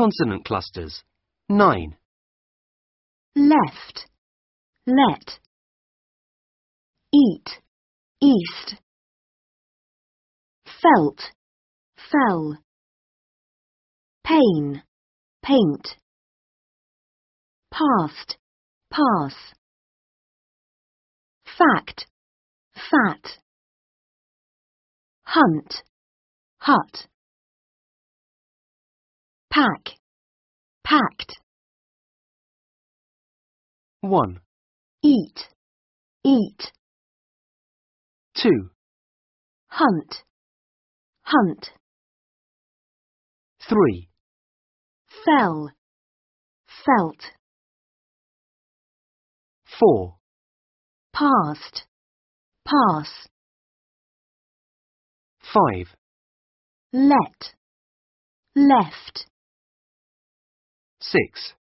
Consonant clusters. 9. left, let, eat, east, felt, fell, pain, paint, past, pass, fact, fat, hunt, hut, pack, packed, 1, eat, eat, 2, hunt, hunt, 3, fell, felt, 4, past, pass, 5, let, left, 6,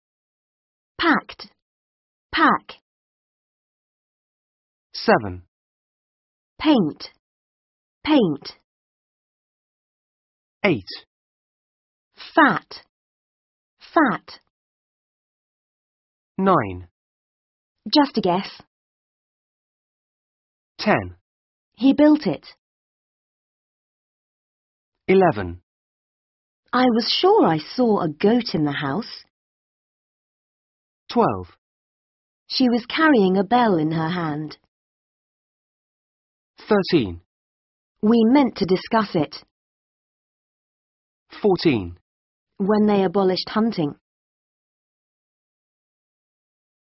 packed, pack, 7, paint, paint, 8, fat, fat, 9, just a guess. 10, He built it. 11, I was sure I saw a goat in the house. 12, She was carrying a bell in her hand. 13, We meant to discuss it 14, when they abolished hunting.